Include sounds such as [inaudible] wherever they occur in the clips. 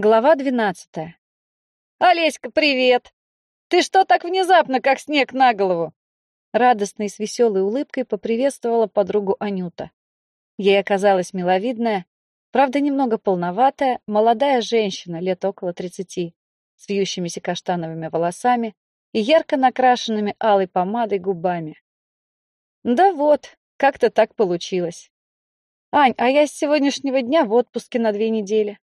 Глава двенадцатая. «Олеська, привет! Ты что так внезапно, как снег на голову?» Радостно и с веселой улыбкой поприветствовала подругу Анюта. Ей оказалась миловидная, правда, немного полноватая, молодая женщина лет около тридцати, с вьющимися каштановыми волосами и ярко накрашенными алой помадой губами. Да вот, как-то так получилось. Ань, а я с сегодняшнего дня в отпуске на две недели.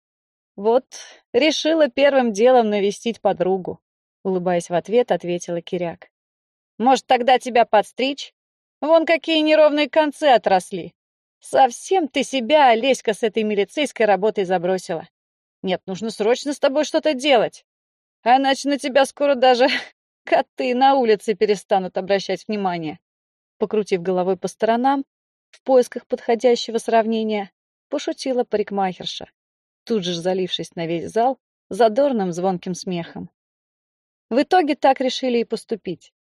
Вот, решила первым делом навестить подругу. Улыбаясь в ответ, ответила Киряк. Может, тогда тебя подстричь? Вон какие неровные концы отросли. Совсем ты себя, Олеська, с этой милицейской работой забросила. Нет, нужно срочно с тобой что-то делать. А иначе на тебя скоро даже [laughs] коты на улице перестанут обращать внимание. Покрутив головой по сторонам, в поисках подходящего сравнения, пошутила парикмахерша тут же залившись на весь зал задорным звонким смехом. В итоге так решили и поступить.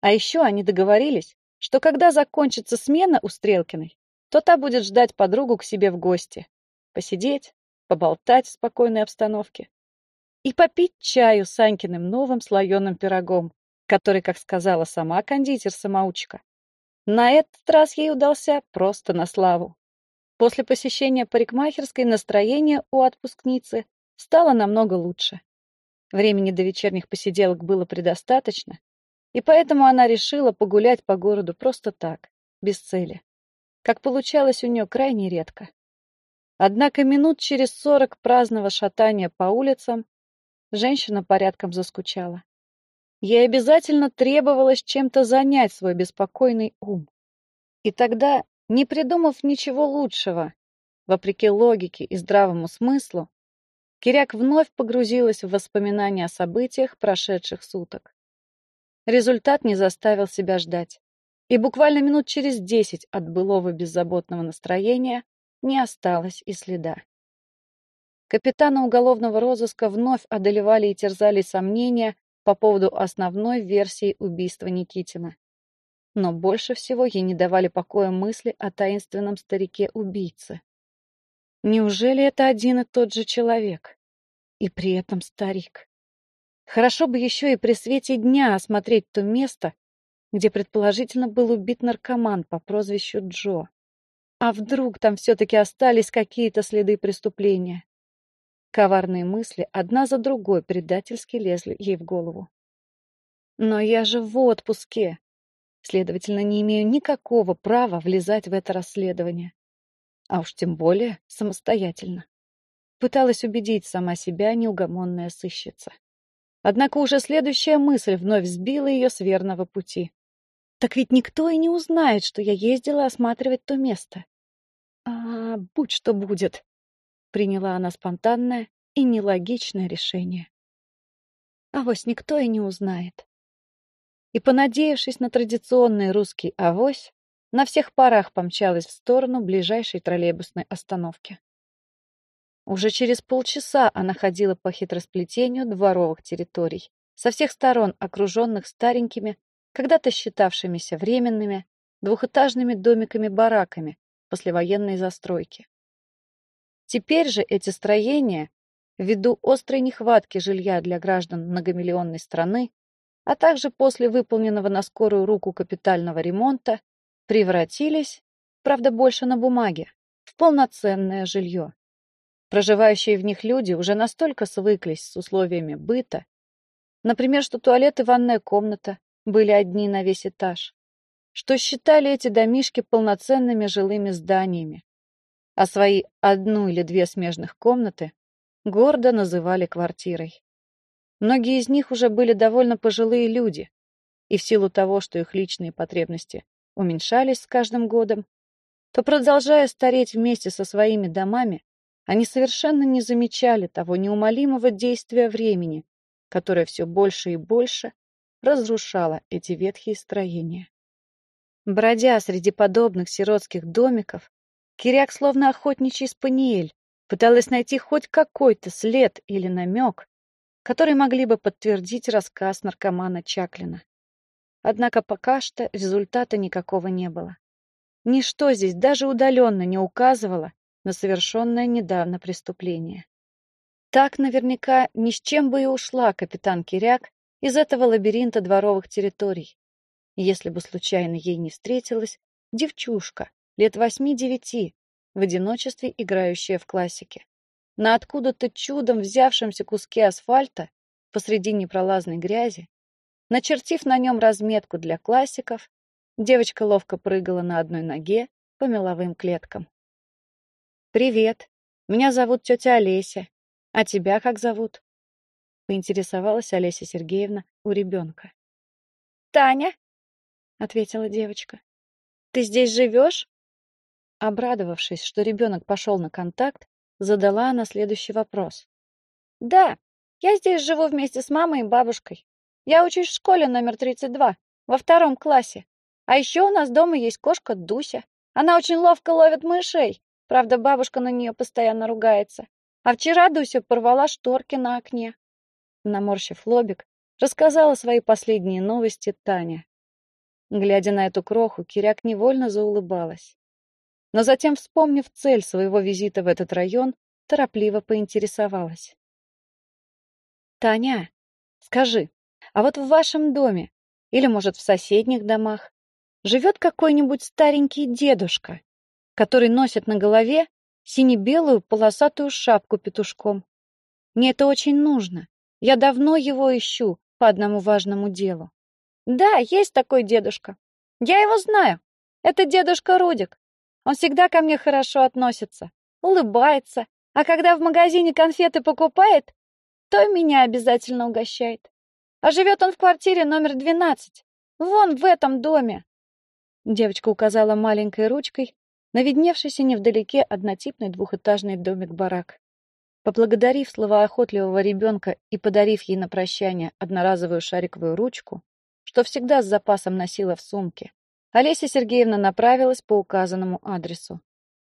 А еще они договорились, что когда закончится смена у Стрелкиной, то та будет ждать подругу к себе в гости, посидеть, поболтать в спокойной обстановке и попить чаю с Анькиным новым слоеным пирогом, который, как сказала сама кондитер-самоучка, на этот раз ей удался просто на славу. После посещения парикмахерской настроение у отпускницы стало намного лучше. Времени до вечерних посиделок было предостаточно, и поэтому она решила погулять по городу просто так, без цели, как получалось у нее крайне редко. Однако минут через сорок праздного шатания по улицам женщина порядком заскучала. Ей обязательно требовалось чем-то занять свой беспокойный ум. И тогда не придумав ничего лучшего, вопреки логике и здравому смыслу, Киряк вновь погрузилась в воспоминания о событиях прошедших суток. Результат не заставил себя ждать, и буквально минут через десять от былого беззаботного настроения не осталось и следа. Капитана уголовного розыска вновь одолевали и терзали сомнения по поводу основной версии убийства Никитина. Но больше всего ей не давали покоя мысли о таинственном старике-убийце. Неужели это один и тот же человек? И при этом старик. Хорошо бы еще и при свете дня осмотреть то место, где предположительно был убит наркоман по прозвищу Джо. А вдруг там все-таки остались какие-то следы преступления? Коварные мысли одна за другой предательски лезли ей в голову. Но я же в отпуске. Следовательно, не имею никакого права влезать в это расследование. А уж тем более самостоятельно. Пыталась убедить сама себя неугомонная сыщица. Однако уже следующая мысль вновь сбила ее с верного пути. Так ведь никто и не узнает, что я ездила осматривать то место. А, будь что будет, приняла она спонтанное и нелогичное решение. А вось никто и не узнает и, понадеявшись на традиционный русский авось, на всех парах помчалась в сторону ближайшей троллейбусной остановки. Уже через полчаса она ходила по хитросплетению дворовых территорий, со всех сторон окруженных старенькими, когда-то считавшимися временными, двухэтажными домиками-бараками послевоенной застройки. Теперь же эти строения, ввиду острой нехватки жилья для граждан многомиллионной страны, а также после выполненного на скорую руку капитального ремонта, превратились, правда больше на бумаге, в полноценное жилье. Проживающие в них люди уже настолько свыклись с условиями быта, например, что туалет и ванная комната были одни на весь этаж, что считали эти домишки полноценными жилыми зданиями, а свои одну или две смежных комнаты гордо называли квартирой. Многие из них уже были довольно пожилые люди, и в силу того, что их личные потребности уменьшались с каждым годом, то, продолжая стареть вместе со своими домами, они совершенно не замечали того неумолимого действия времени, которое все больше и больше разрушало эти ветхие строения. Бродя среди подобных сиротских домиков, Киряк, словно охотничий спаниель, пыталась найти хоть какой-то след или намек которые могли бы подтвердить рассказ наркомана Чаклина. Однако пока что результата никакого не было. Ничто здесь даже удаленно не указывало на совершенное недавно преступление. Так наверняка ни с чем бы и ушла капитан Киряк из этого лабиринта дворовых территорий, если бы случайно ей не встретилась девчушка лет восьми-девяти, в одиночестве играющая в классике. На откуда-то чудом взявшемся куске асфальта посреди непролазной грязи, начертив на нем разметку для классиков, девочка ловко прыгала на одной ноге по меловым клеткам. «Привет, меня зовут тетя Олеся. А тебя как зовут?» Поинтересовалась Олеся Сергеевна у ребенка. «Таня», — ответила девочка. «Ты здесь живешь?» Обрадовавшись, что ребенок пошел на контакт, задала она следующий вопрос. «Да, я здесь живу вместе с мамой и бабушкой. Я учусь в школе номер 32, во втором классе. А еще у нас дома есть кошка Дуся. Она очень ловко ловит мышей. Правда, бабушка на нее постоянно ругается. А вчера Дуся порвала шторки на окне. Наморщив лобик, рассказала свои последние новости Таня. Глядя на эту кроху, Киряк невольно заулыбалась. Но затем, вспомнив цель своего визита в этот район, торопливо поинтересовалась. «Таня, скажи, а вот в вашем доме, или, может, в соседних домах, живет какой-нибудь старенький дедушка, который носит на голове сине-белую полосатую шапку петушком? Мне это очень нужно. Я давно его ищу по одному важному делу. Да, есть такой дедушка. Я его знаю. Это дедушка Рудик. Он всегда ко мне хорошо относится, улыбается, а когда в магазине конфеты покупает, то меня обязательно угощает. А живет он в квартире номер 12, вон в этом доме. Девочка указала маленькой ручкой на видневшийся невдалеке однотипный двухэтажный домик-барак. Поблагодарив словоохотливого ребенка и подарив ей на прощание одноразовую шариковую ручку, что всегда с запасом носила в сумке, Олеся Сергеевна направилась по указанному адресу.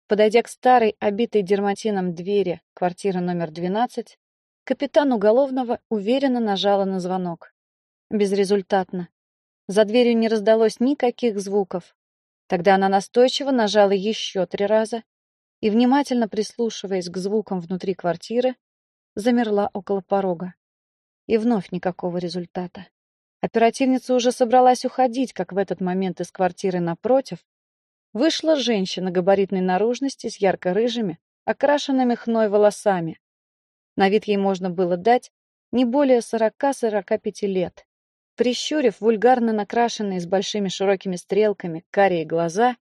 Подойдя к старой, обитой дерматином двери квартиры номер 12, капитан уголовного уверенно нажала на звонок. Безрезультатно. За дверью не раздалось никаких звуков. Тогда она настойчиво нажала еще три раза и, внимательно прислушиваясь к звукам внутри квартиры, замерла около порога. И вновь никакого результата. Оперативница уже собралась уходить, как в этот момент из квартиры напротив вышла женщина габаритной наружности с ярко-рыжими, окрашенными хной волосами. На вид ей можно было дать не более 40-45 лет. Прищурив вульгарно накрашенные с большими широкими стрелками карие глаза,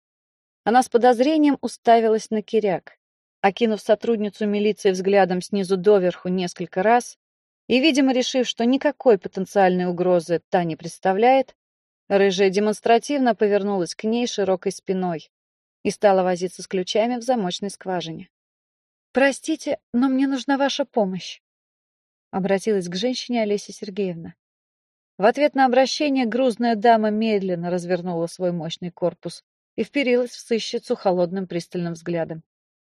она с подозрением уставилась на Киряк. Окинув сотрудницу милиции взглядом снизу доверху несколько раз, и, видимо, решив, что никакой потенциальной угрозы та не представляет, рыжая демонстративно повернулась к ней широкой спиной и стала возиться с ключами в замочной скважине. «Простите, но мне нужна ваша помощь», — обратилась к женщине Олеся Сергеевна. В ответ на обращение грузная дама медленно развернула свой мощный корпус и вперилась в сыщицу холодным пристальным взглядом,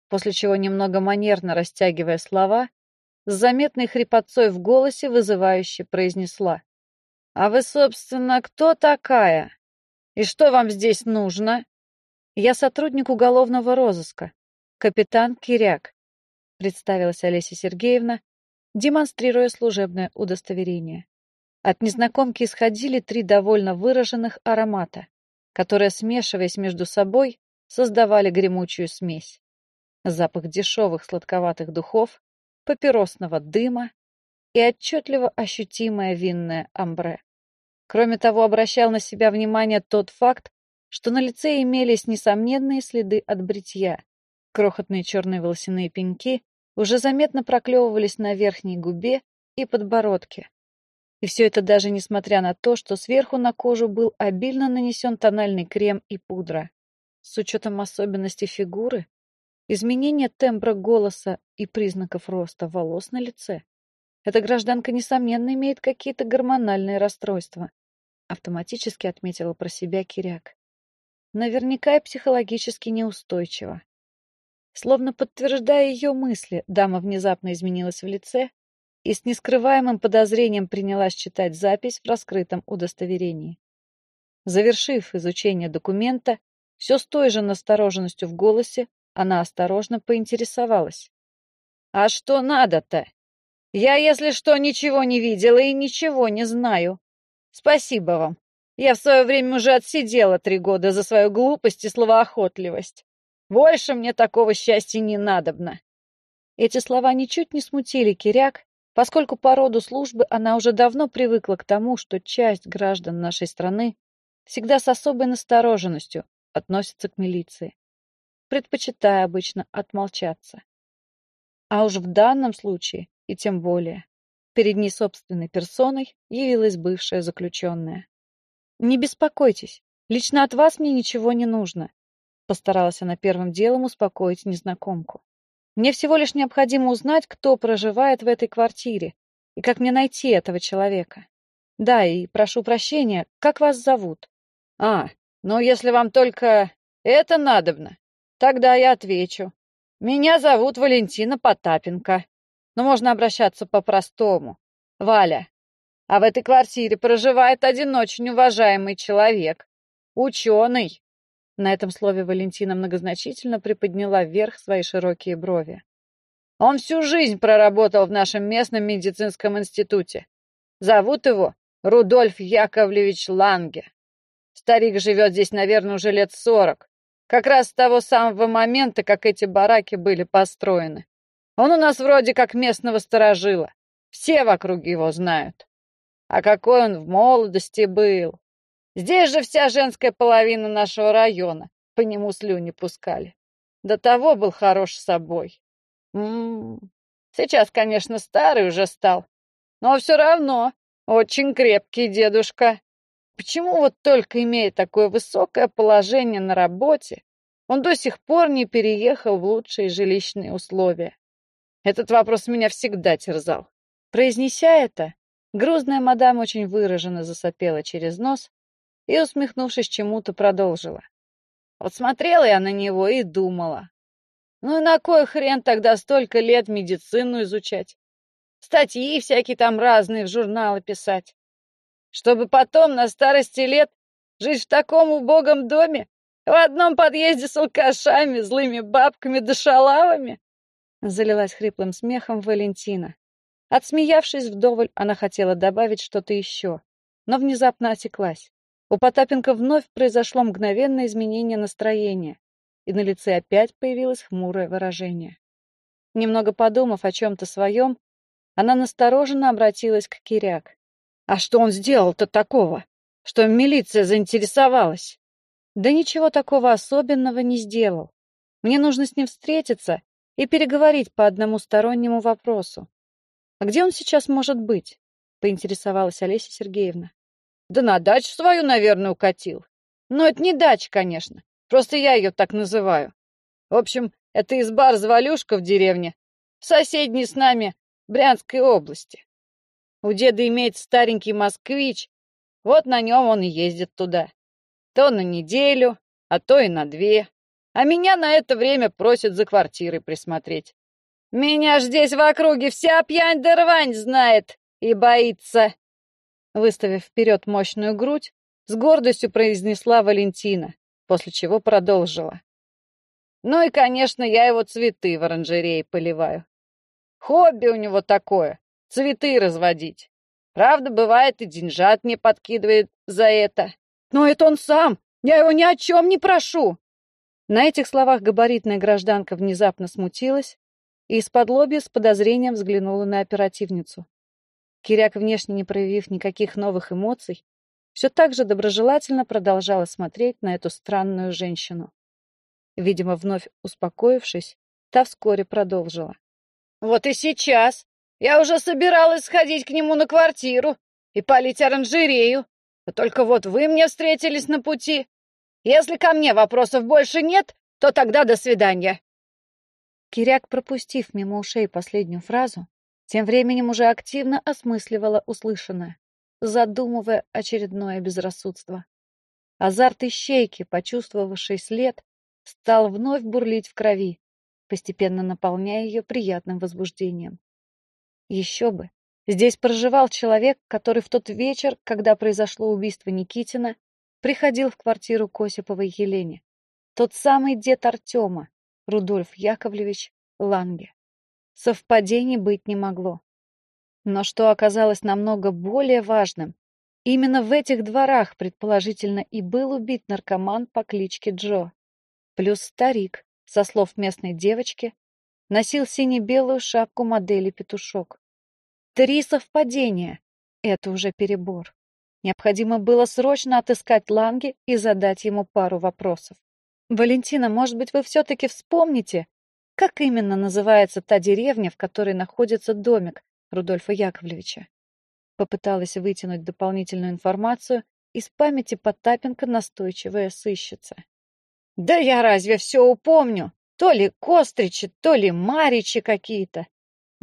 после чего, немного манерно растягивая слова, с заметной хрипотцой в голосе вызывающе произнесла. «А вы, собственно, кто такая? И что вам здесь нужно?» «Я сотрудник уголовного розыска, капитан Киряк», представилась Олеся Сергеевна, демонстрируя служебное удостоверение. От незнакомки исходили три довольно выраженных аромата, которые, смешиваясь между собой, создавали гремучую смесь. Запах дешевых сладковатых духов, папиросного дыма и отчетливо ощутимое винное амбре. Кроме того, обращал на себя внимание тот факт, что на лице имелись несомненные следы от бритья. Крохотные черные волосяные пеньки уже заметно проклевывались на верхней губе и подбородке. И все это даже несмотря на то, что сверху на кожу был обильно нанесен тональный крем и пудра. С учетом особенностей фигуры, изменения тембра голоса и признаков роста волос на лице. Эта гражданка, несомненно, имеет какие-то гормональные расстройства. Автоматически отметила про себя Киряк. Наверняка и психологически неустойчива. Словно подтверждая ее мысли, дама внезапно изменилась в лице и с нескрываемым подозрением принялась читать запись в раскрытом удостоверении. Завершив изучение документа, все с той же настороженностью в голосе, она осторожно поинтересовалась. «А что надо-то? Я, если что, ничего не видела и ничего не знаю. Спасибо вам. Я в свое время уже отсидела три года за свою глупость и словоохотливость. Больше мне такого счастья не надобно. Эти слова ничуть не смутили Киряк, поскольку по роду службы она уже давно привыкла к тому, что часть граждан нашей страны всегда с особой настороженностью относится к милиции, предпочитая обычно отмолчаться. А уж в данном случае, и тем более, перед ней собственной персоной явилась бывшая заключенная. «Не беспокойтесь, лично от вас мне ничего не нужно», постаралась она первым делом успокоить незнакомку. «Мне всего лишь необходимо узнать, кто проживает в этой квартире и как мне найти этого человека. Да, и прошу прощения, как вас зовут?» «А, ну если вам только это надобно, тогда я отвечу. Меня зовут Валентина Потапенко, но можно обращаться по-простому. Валя. А в этой квартире проживает один очень уважаемый человек. Ученый. На этом слове Валентина многозначительно приподняла вверх свои широкие брови. Он всю жизнь проработал в нашем местном медицинском институте. Зовут его Рудольф Яковлевич Ланге. Старик живет здесь, наверное, уже лет сорок. Как раз с того самого момента, как эти бараки были построены. Он у нас вроде как местного сторожила. Все вокруг его знают. А какой он в молодости был. Здесь же вся женская половина нашего района по нему слюни пускали. До того был хорош собой. М -м -м. Сейчас, конечно, старый уже стал, но все равно очень крепкий дедушка. Почему вот только имея такое высокое положение на работе, он до сих пор не переехал в лучшие жилищные условия? Этот вопрос меня всегда терзал. Произнеся это, грузная мадам очень выраженно засопела через нос и, усмехнувшись чему-то, продолжила. Вот смотрела я на него и думала. Ну и на кой хрен тогда столько лет медицину изучать? Статьи всякие там разные в журналы писать чтобы потом на старости лет жить в таком убогом доме, в одном подъезде с алкашами, злыми бабками да шалавами?» Залилась хриплым смехом Валентина. Отсмеявшись вдоволь, она хотела добавить что-то еще, но внезапно осеклась. У Потапенко вновь произошло мгновенное изменение настроения, и на лице опять появилось хмурое выражение. Немного подумав о чем-то своем, она настороженно обратилась к Киряк. А что он сделал-то такого, что милиция заинтересовалась? Да ничего такого особенного не сделал. Мне нужно с ним встретиться и переговорить по одному стороннему вопросу. А где он сейчас может быть? Поинтересовалась Олеся Сергеевна. Да на дачу свою, наверное, укатил. Но это не дача, конечно. Просто я ее так называю. В общем, это изба-развалюшка в деревне, в соседней с нами Брянской области. У деда имеется старенький москвич, вот на нем он и ездит туда. То на неделю, а то и на две. А меня на это время просят за квартирой присмотреть. Меня ж здесь в округе вся пьянь да знает и боится. Выставив вперед мощную грудь, с гордостью произнесла Валентина, после чего продолжила. Ну и, конечно, я его цветы в оранжерее поливаю. Хобби у него такое цветы разводить. Правда, бывает, и деньжат мне подкидывает за это. Но это он сам, я его ни о чем не прошу. На этих словах габаритная гражданка внезапно смутилась и из-под лобья с подозрением взглянула на оперативницу. Киряк, внешне не проявив никаких новых эмоций, все так же доброжелательно продолжала смотреть на эту странную женщину. Видимо, вновь успокоившись, та вскоре продолжила. «Вот и сейчас я уже собиралась сходить к нему на квартиру и полить оранжерею. Да только вот вы мне встретились на пути. Если ко мне вопросов больше нет, то тогда до свидания. Киряк, пропустив мимо ушей последнюю фразу, тем временем уже активно осмысливала услышанное, задумывая очередное безрассудство. Азарт ищейки, почувствовавший след, стал вновь бурлить в крови, постепенно наполняя ее приятным возбуждением. Еще бы. Здесь проживал человек, который в тот вечер, когда произошло убийство Никитина, приходил в квартиру к Осиповой Елене. Тот самый дед Артема, Рудольф Яковлевич Ланге. Совпадений быть не могло. Но что оказалось намного более важным, именно в этих дворах, предположительно, и был убит наркоман по кличке Джо. Плюс старик, со слов местной девочки, носил сине-белую шапку модели «Петушок». Три совпадения — это уже перебор. Необходимо было срочно отыскать Ланги и задать ему пару вопросов. «Валентина, может быть, вы все-таки вспомните, как именно называется та деревня, в которой находится домик Рудольфа Яковлевича?» Попыталась вытянуть дополнительную информацию из памяти Потапенко настойчивая сыщица. «Да я разве все упомню? То ли Костричи, то ли Маричи какие-то.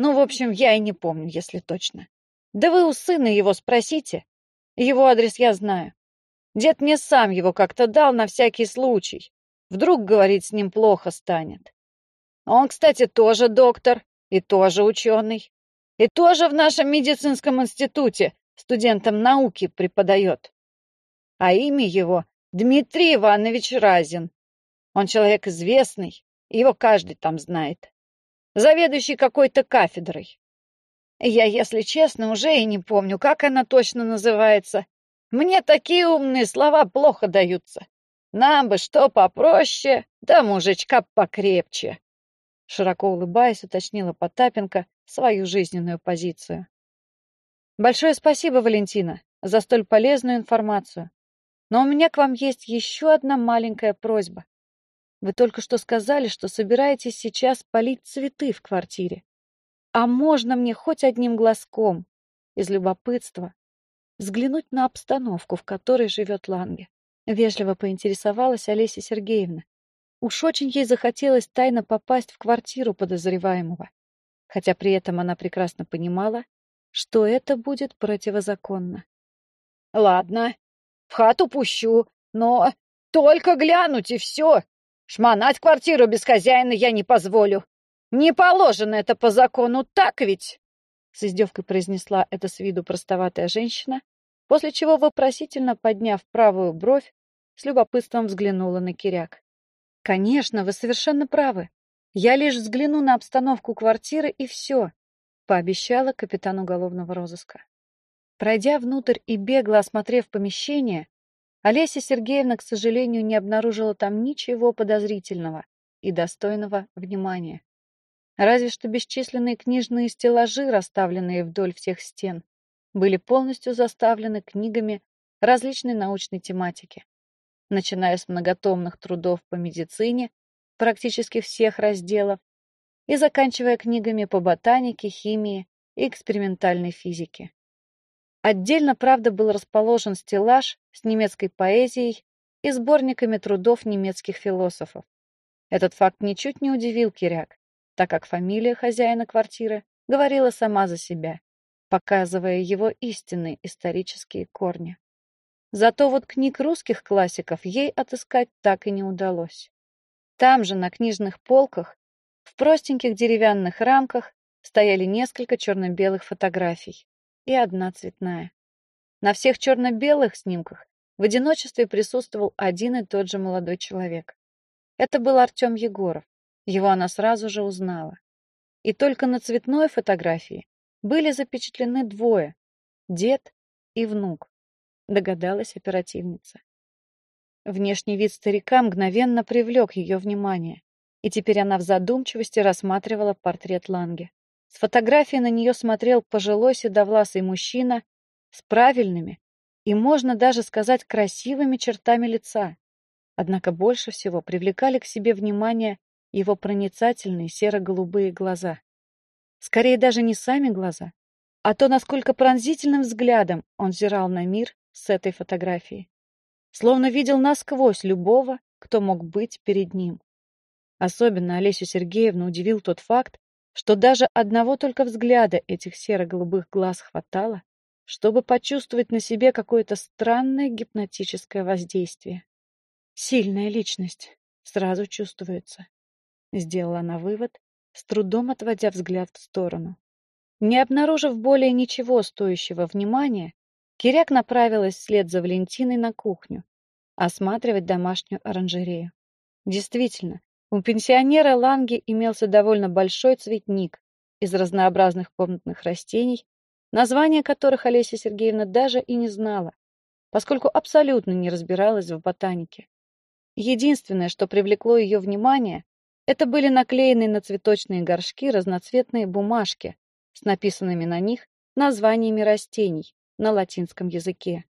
Ну, в общем, я и не помню, если точно. Да вы у сына его спросите. Его адрес я знаю. Дед мне сам его как-то дал на всякий случай. Вдруг, говорит, с ним плохо станет. Он, кстати, тоже доктор и тоже ученый. И тоже в нашем медицинском институте студентам науки преподает. А имя его Дмитрий Иванович Разин. Он человек известный, его каждый там знает. Заведующий какой-то кафедрой. Я, если честно, уже и не помню, как она точно называется. Мне такие умные слова плохо даются. Нам бы что попроще, да мужичка покрепче. Широко улыбаясь, уточнила Потапенко свою жизненную позицию. Большое спасибо, Валентина, за столь полезную информацию. Но у меня к вам есть еще одна маленькая просьба. Вы только что сказали, что собираетесь сейчас полить цветы в квартире. А можно мне хоть одним глазком, из любопытства, взглянуть на обстановку, в которой живет Ланге? Вежливо поинтересовалась Олеся Сергеевна. Уж очень ей захотелось тайно попасть в квартиру подозреваемого, хотя при этом она прекрасно понимала, что это будет противозаконно. «Ладно, в хату пущу, но только глянуть и все. Шмонать квартиру без хозяина я не позволю. Не положено это по закону, так ведь?» С издевкой произнесла это с виду простоватая женщина, после чего, вопросительно подняв правую бровь, с любопытством взглянула на Киряк. «Конечно, вы совершенно правы. Я лишь взгляну на обстановку квартиры и все», пообещала капитан уголовного розыска. Пройдя внутрь и бегло осмотрев помещение, Олеся Сергеевна, к сожалению, не обнаружила там ничего подозрительного и достойного внимания. Разве что бесчисленные книжные стеллажи, расставленные вдоль всех стен, были полностью заставлены книгами различной научной тематики, начиная с многотомных трудов по медицине, практически всех разделов, и заканчивая книгами по ботанике, химии и экспериментальной физике. Отдельно, правда, был расположен стеллаж с немецкой поэзией и сборниками трудов немецких философов. Этот факт ничуть не удивил Киряк так как фамилия хозяина квартиры говорила сама за себя, показывая его истинные исторические корни. Зато вот книг русских классиков ей отыскать так и не удалось. Там же, на книжных полках, в простеньких деревянных рамках стояли несколько черно-белых фотографий и одна цветная. На всех черно-белых снимках в одиночестве присутствовал один и тот же молодой человек. Это был Артем Егоров, его она сразу же узнала. И только на цветной фотографии были запечатлены двое — дед и внук, догадалась оперативница. Внешний вид старика мгновенно привлек ее внимание, и теперь она в задумчивости рассматривала портрет Ланге. С фотографии на нее смотрел пожилой седовласый мужчина с правильными и, можно даже сказать, красивыми чертами лица. Однако больше всего привлекали к себе внимание его проницательные серо-голубые глаза. Скорее даже не сами глаза, а то, насколько пронзительным взглядом он взирал на мир с этой фотографии. Словно видел насквозь любого, кто мог быть перед ним. Особенно Олесю Сергеевну удивил тот факт, что даже одного только взгляда этих серо-голубых глаз хватало, чтобы почувствовать на себе какое-то странное гипнотическое воздействие. Сильная личность сразу чувствуется. Сделала она вывод, с трудом отводя взгляд в сторону. Не обнаружив более ничего стоящего внимания, Киряк направилась вслед за Валентиной на кухню, осматривать домашнюю оранжерею. Действительно, у пенсионера Ланги имелся довольно большой цветник из разнообразных комнатных растений названия которых Олеся Сергеевна даже и не знала, поскольку абсолютно не разбиралась в ботанике. Единственное, что привлекло ее внимание, это были наклеенные на цветочные горшки разноцветные бумажки с написанными на них названиями растений на латинском языке.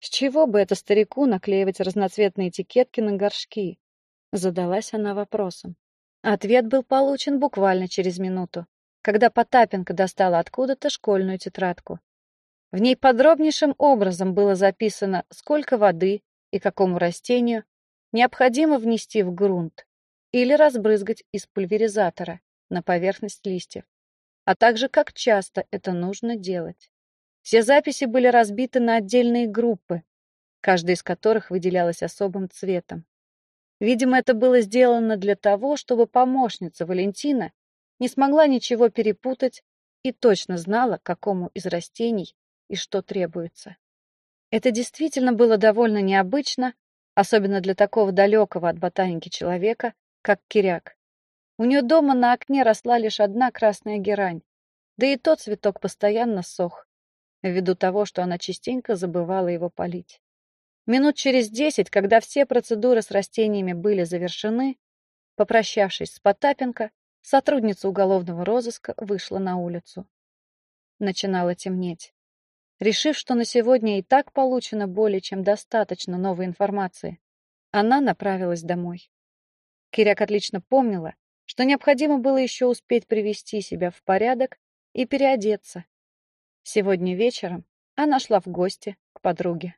С чего бы это старику наклеивать разноцветные этикетки на горшки? Задалась она вопросом. Ответ был получен буквально через минуту, когда Потапенко достала откуда-то школьную тетрадку. В ней подробнейшим образом было записано, сколько воды и какому растению необходимо внести в грунт или разбрызгать из пульверизатора на поверхность листьев, а также как часто это нужно делать. Все записи были разбиты на отдельные группы, каждая из которых выделялась особым цветом. Видимо, это было сделано для того, чтобы помощница Валентина не смогла ничего перепутать и точно знала, какому из растений и что требуется. Это действительно было довольно необычно, особенно для такого далекого от ботаники человека, как Киряк. У нее дома на окне росла лишь одна красная герань, да и тот цветок постоянно сох ввиду того, что она частенько забывала его полить. Минут через десять, когда все процедуры с растениями были завершены, попрощавшись с Потапенко, сотрудница уголовного розыска вышла на улицу. Начинало темнеть. Решив, что на сегодня и так получено более чем достаточно новой информации, она направилась домой. Киряк отлично помнила, что необходимо было еще успеть привести себя в порядок и переодеться, Сегодня вечером она шла в гости к подруге.